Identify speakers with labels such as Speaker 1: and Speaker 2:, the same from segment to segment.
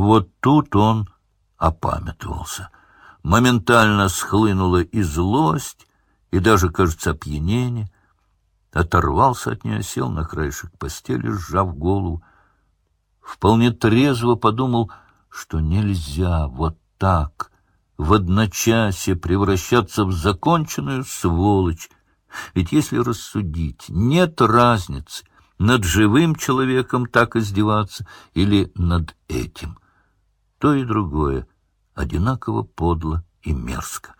Speaker 1: Вот тут он опамятовался. Моментально схлынула и злость, и даже, кажется, опьянение. Оторвался от нее, сел на краешек постели, сжав голову. Вполне трезво подумал, что нельзя вот так в одночасье превращаться в законченную сволочь. Ведь если рассудить, нет разницы, над живым человеком так издеваться или над этим. То и другое одинаково подло и мерзко.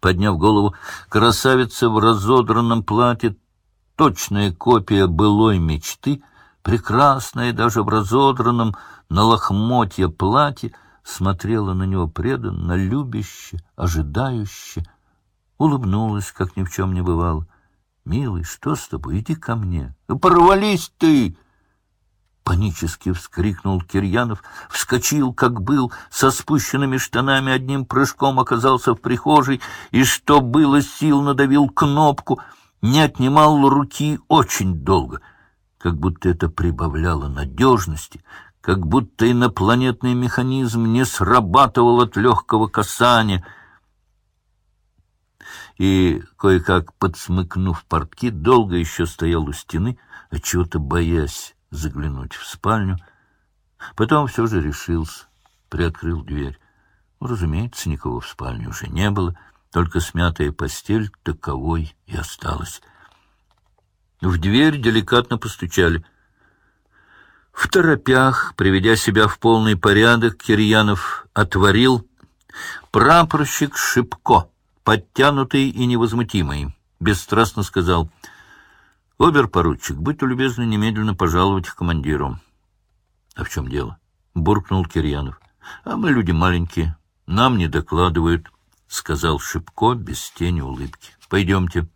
Speaker 1: Подняв голову, красавица в разодранном платье, точная копия былой мечты, прекрасная даже в разодранном на лохмотье платье, смотрела на него преданно, любяще, ожидающе, улыбнулась, как ни в чем не бывало. «Милый, что с тобой? Иди ко мне!» «Порвались ты!» Панически вскрикнул Кирьянов, вскочил, как был, со спущенными штанами, одним прыжком оказался в прихожей и, что было сил, надавил кнопку, не отнимал руки очень долго, как будто это прибавляло надежности, как будто инопланетный механизм не срабатывал от легкого касания. И, кое-как подсмыкнув портки, долго еще стоял у стены, отчего-то боясь заглянуть в спальню. Потом все же решился, приоткрыл дверь. Ну, разумеется, никого в спальне уже не было, только смятая постель таковой и осталась. В дверь деликатно постучали. В торопях, приведя себя в полный порядок, Кирьянов отворил. Прапорщик Шипко, подтянутый и невозмутимый, бесстрастно сказал — «Обер-поручик, будьте любезны немедленно пожаловать к командиру». «А в чем дело?» — буркнул Кирьянов. «А мы люди маленькие, нам не докладывают», — сказал Шипко без тени улыбки. «Пойдемте».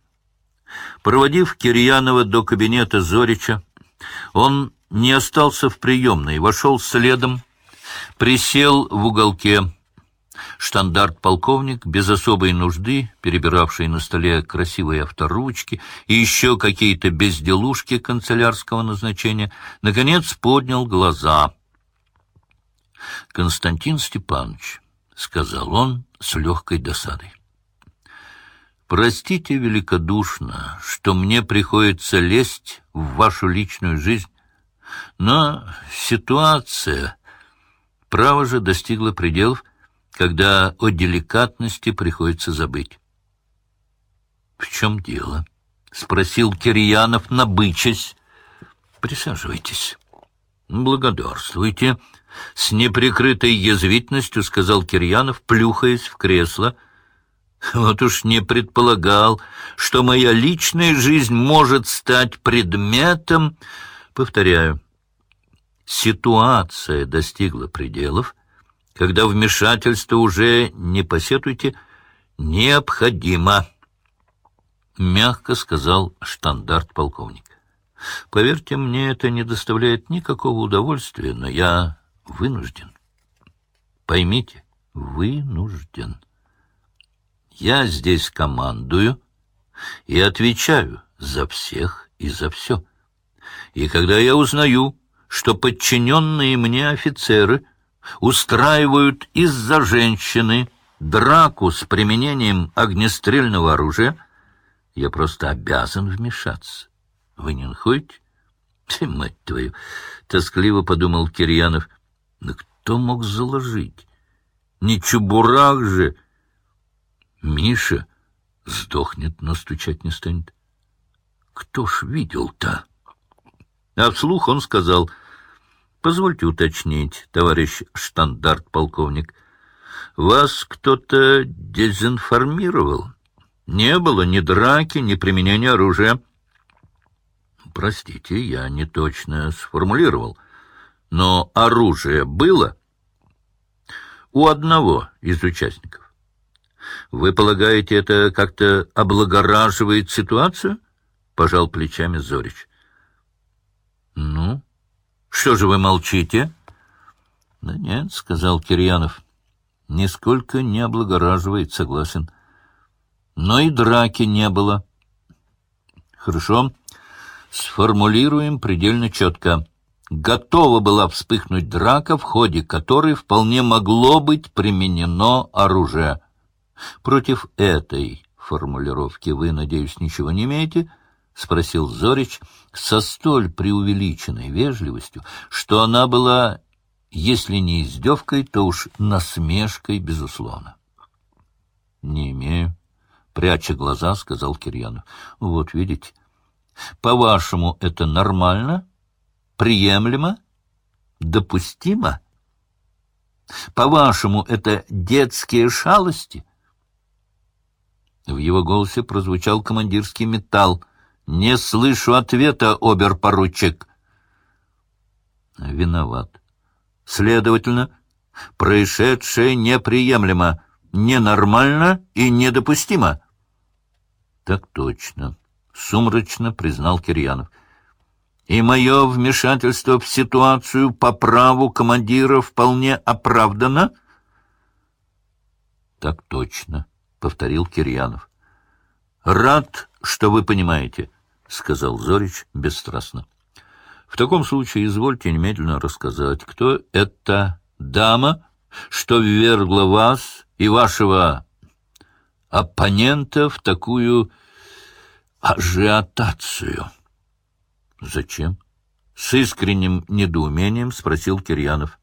Speaker 1: Проводив Кирьянова до кабинета Зорича, он не остался в приемной, вошел следом, присел в уголке, Штандарт-полковник, без особой нужды, перебиравший на столе красивые авторучки и еще какие-то безделушки канцелярского назначения, наконец поднял глаза. «Константин Степанович», — сказал он с легкой досадой, — «простите великодушно, что мне приходится лезть в вашу личную жизнь, но ситуация, право же, достигла пределов, когда о деликатности приходится забыть. — В чем дело? — спросил Кирьянов, набычась. — Присаживайтесь. — Благодарствуйте. С неприкрытой язвительностью сказал Кирьянов, плюхаясь в кресло. Вот уж не предполагал, что моя личная жизнь может стать предметом... Повторяю, ситуация достигла пределов — когда вмешательство уже, не посетуйте, необходимо, — мягко сказал штандарт-полковник. Поверьте мне, это не доставляет никакого удовольствия, но я вынужден. Поймите, вынужден. Я здесь командую и отвечаю за всех и за все. И когда я узнаю, что подчиненные мне офицеры — устраивают из-за женщины драку с применением огнестрельного оружия, я просто обязан вмешаться. Вы не находите? Ты, мать твою, тоскливо подумал Кирьянов. Но кто мог заложить? Не чубурак же. Миша сдохнет, но стучать не станет. Кто ж видел-то? А вслух он сказал — Позвольте уточнить, товарищ штандарт-полковник, вас кто-то дезинформировал? Не было ни драки, ни применения оружия. Простите, я не точно сформулировал. Но оружие было у одного из участников. Вы полагаете, это как-то облагораживает ситуацию? Пожал плечами Зорич. Что же вы молчите? — Да нет, — сказал Кирьянов, — нисколько не облагораживает, согласен. Но и драки не было. — Хорошо, сформулируем предельно четко. готова была вспыхнуть драка, в ходе которой вполне могло быть применено оружие. Против этой формулировки вы, надеюсь, ничего не имеете? — спросил Зорич со столь преувеличенной вежливостью, что она была, если не издевкой, то уж насмешкой, безусловно. — Не имею, — пряча глаза, сказал Кирьянов. — Вот видите, по-вашему, это нормально, приемлемо, допустимо? По-вашему, это детские шалости? В его голосе прозвучал командирский металл. «Не слышу ответа, обер-поручик». «Виноват. Следовательно, происшедшее неприемлемо, ненормально и недопустимо». «Так точно», — сумрачно признал Кирьянов. «И мое вмешательство в ситуацию по праву командира вполне оправдано?» «Так точно», — повторил Кирьянов. «Рад, что вы понимаете», — сказал Зорич бесстрастно. «В таком случае извольте немедленно рассказать, кто эта дама, что ввергла вас и вашего оппонента в такую ажиотацию. — Зачем? — с искренним недоумением спросил Кирьянов.